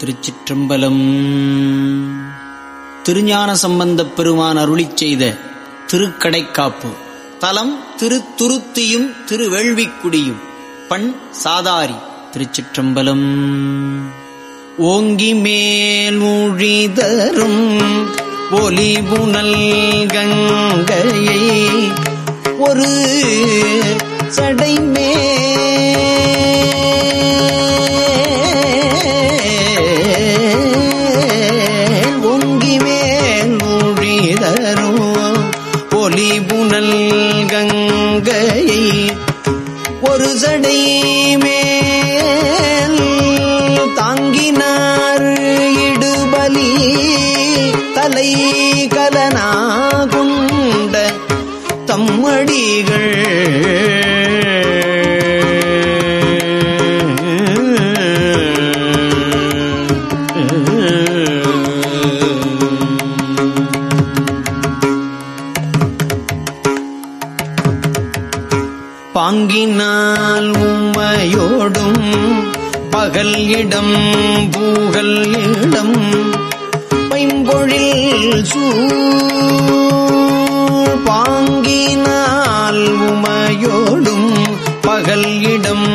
திருச்சிற்றம்பலம். திருஞான சம்பந்தப் பெருமான் அருளிச் செய்த திருக்கடைக்காப்பு. தலம் திருத்துருத்தியும் திருவேள்விக்குடியும். பண் சாதாரி திருச்சிற்றம்பலம். ஓங்கி மேல் ஊழிதரும் ஒலிபுணல் கங்கையை ஒரு சடைமே தலை கலனாகுண்ட தம்மடிகள். பாங்கினால் உம்மையோடும் பகல் இடம் பூகல் இடம். பைம்பொழில் சூ பாங்கினால் உமையோடும் பகல் இடம்.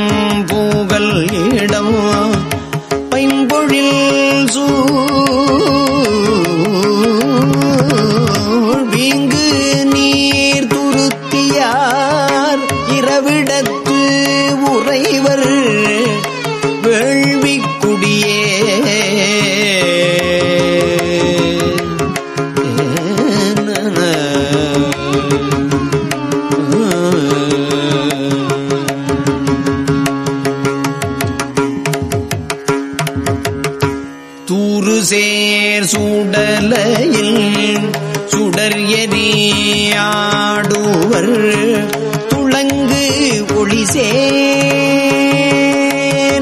தூறு சேர் சூடலையில் சுடர் எரியாடுவர் துளங்கு ஒளிசே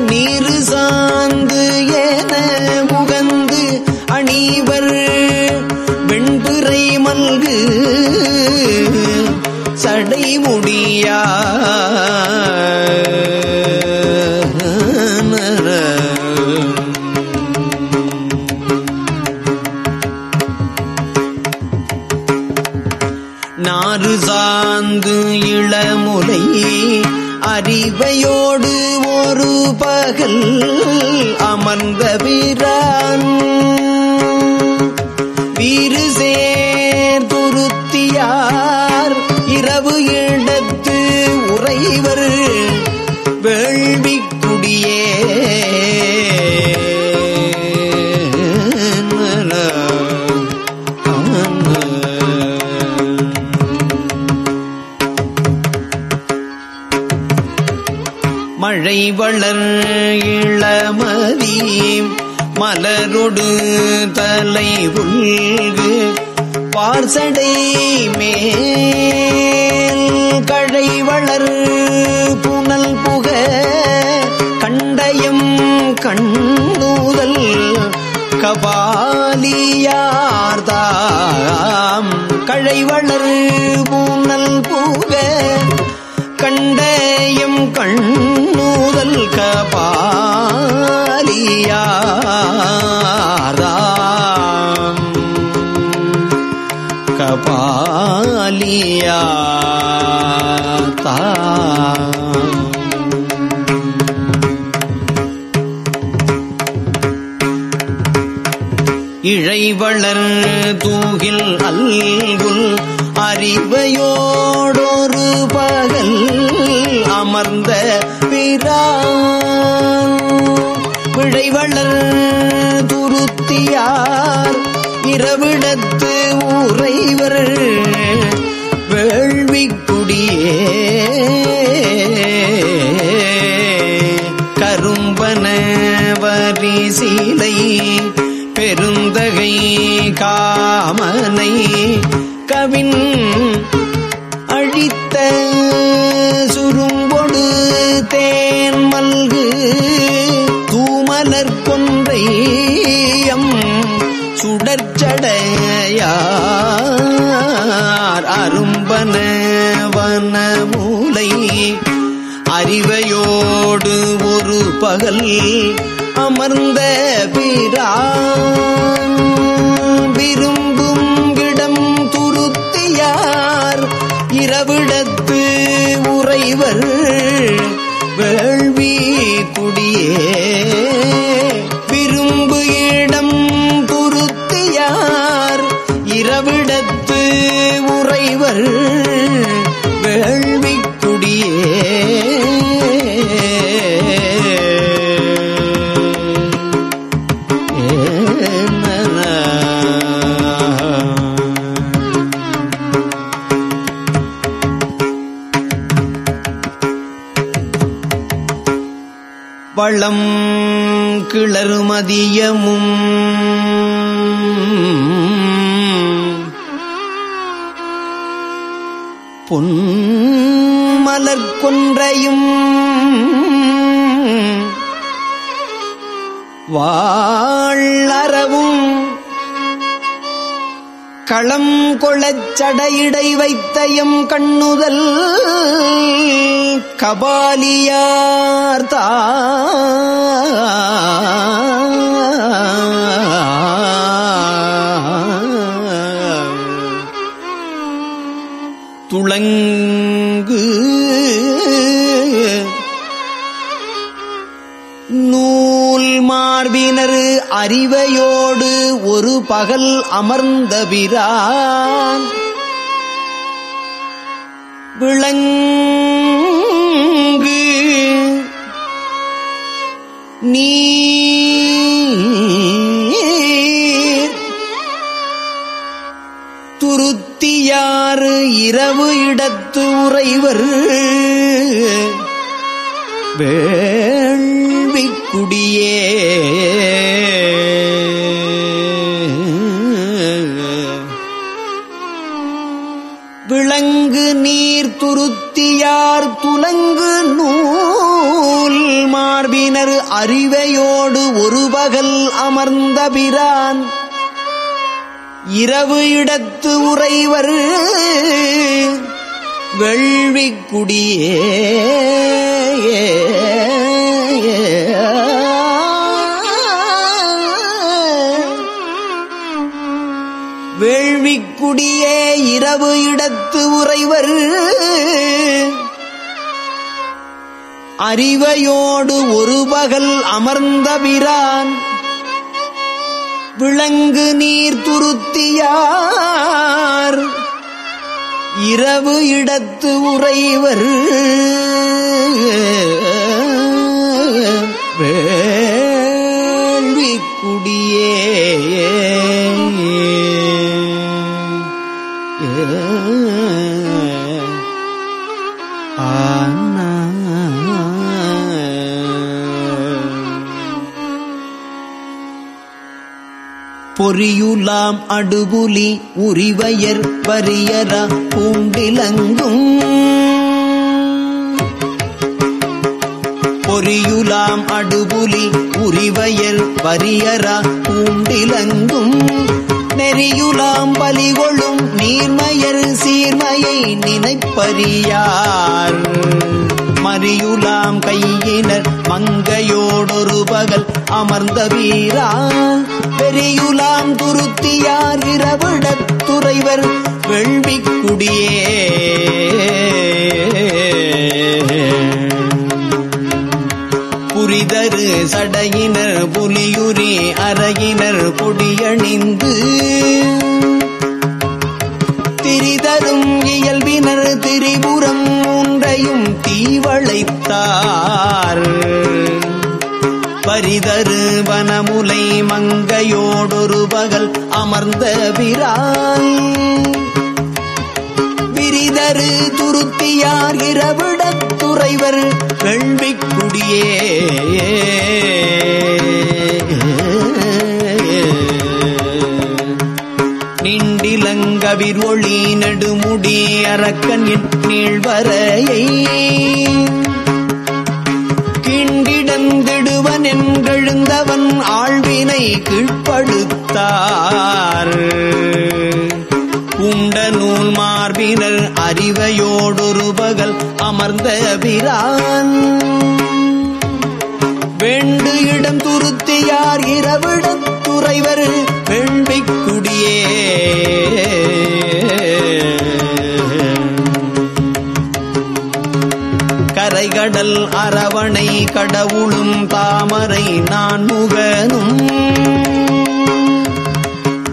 நீரு சாந்து என முகந்து அணிவர். வெண்பிறை மல்கு சடைமுடியா பகல் அமர்ந்த வீரான். வீறு சேர் துருத்தியார் இரவு இடத்து உறைவர். வேள்விக்குடியே மழை வளர் மலரொடு தலை உள்கு பார்சடை மேல் கழை வளர் புனல் புக கண்டயம் கண்ணூதல் கபாலியார்தாம். கழை வளர் புனல் புக கண்டயம் கண்ணூதல் கபாலியாரா இழைவளர் தூகில் அல்குல் அறிவையோடொரு பகல் அமர்ந்த பிரான் பிழைவளர் துருத்தியார் இரவிடத்து உறைவர் சீலை பெருந்தகை காமனை கவின் அழித்த சுரும்பொடு தேன் மல்கு தூமலர் கொன்றையம் சுடற்சடையார் அரும்பன வனமூலை அறிவையோடு ஒரு பகல் அமர்ந்த பிரான் விரும்பும் இடம் துருத்தியார். இரவிடத்து உறைவர். வேள்வி குடியே. கிளறுமதியமும் பொன்மலர் கொன்றையும் வாழறவும் களம் கொளச் சடையிடை வைத்தயம் கண்ணுதல் கபாலியார் துளங்கு நூல் மார்பினரு அறிவையோடு ஒரு பகல் அமர்ந்த பிரான். விளங்கு நீர். துருத்தியாறு இரவு இடத்து உறைவர். வேள்விக்குடியே இவர் வெள்விக்குடியே வேள்விக்குடியே இரவு இடத்து உறைவர் அறிவையோடு ஒரு பகல் அமர்ந்த பிரான். விளங்கு நீர் துருத்தியார். இரவு இடத்து உறைவர். வேள்விக்குடியே பொறியுலாம் அடுபுலி உரிவையர் வரியரா பூண்டிலங்கும். பொறியுலாம் அடுபுலி உரிவயர் வரியரா பூண்டிலங்கும். நெறியுலாம் பலிகொள்ளும் நீர்மயர் சீர்மையை நினைப்பறியார். மறியுலாம் கையினர். மங்கையோடொரு பகல் அமர்ந்த வீரா. பெரியுலாம் துருத்தியார் இரவிடத் துறைவர் வெள்விக்குடியே புரிதரு சடையினர் புலியுரி அறையினர் கொடியணிந்து பிரிதரும் இயல்பினர் திரிபுரம் மூன்றையும் தீவளைத்தார். பரிதரு வனமுலை மங்கையோடொரு பகல் அமர்ந்த பிரான். விரிதரு துருத்தியார் இரவிடத் துறைவர் வெள்விக்குடியே அரக்கன் என் நீழ்வரையை கிண்டிடந்திடுவன் என்றெழுந்தவன் ஆழ்வினை கீழ்ப்படுத்தார். உண்ட நூல் மார்பினர் அறிவையோடொரு பகல் அமர்ந்த பிரான். வெண்டு இடம் துருத்தியார் இரவிடத் துறைவர் கடல் அரவணை கடவுளும் தாமரை நான் முகனும்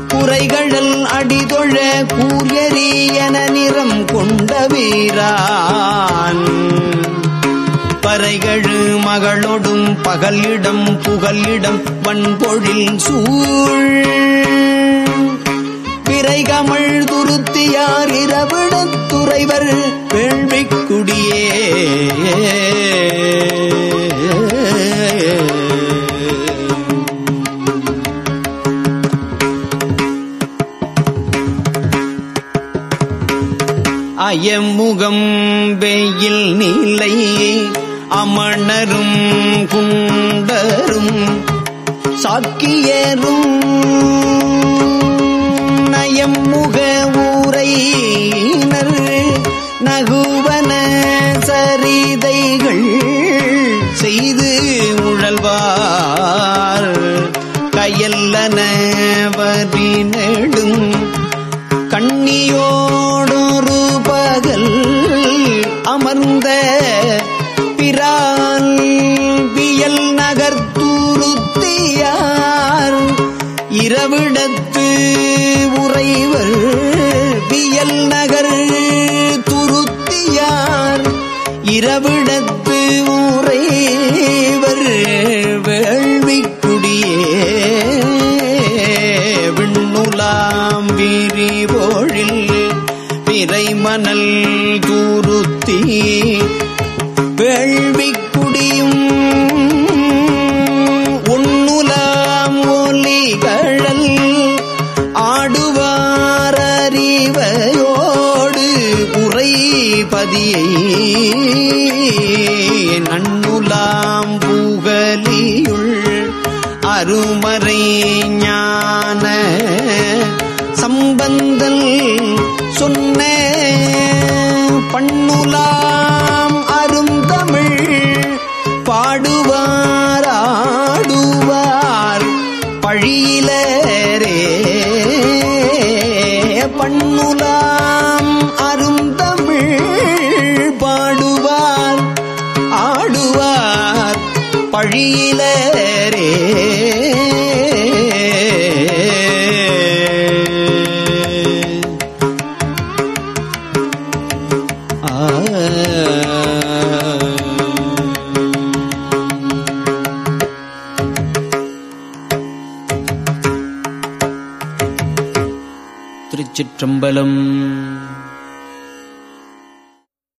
குறைகழல் அடிதொழ கூரியரி என நிறம் கொண்ட வீரான். பறைகழு மகளொடும் பகலிடம் புகலிடம் வன்பொழில் சூழ். விரைகமள் துருத்தியார் இரவிடத் துறைவர் வேள்விக்குடியே. நகர்த்துருத்தியார் இரவிடத்து உறைவர் வியல் நகர் துருத்தியார் இரவிடத்து உறைவர் வேள்விக்குடியே விண்ணுலாம் விரிபொழில் பிறைமணல் தூருத்தி வேள்விக்கு நன்னுலாம் பூகலியுள் அருமறை ஞான சம்பந்தல் சொன்ன பண்ணுலாம் திருச்சிற்றம்பலம்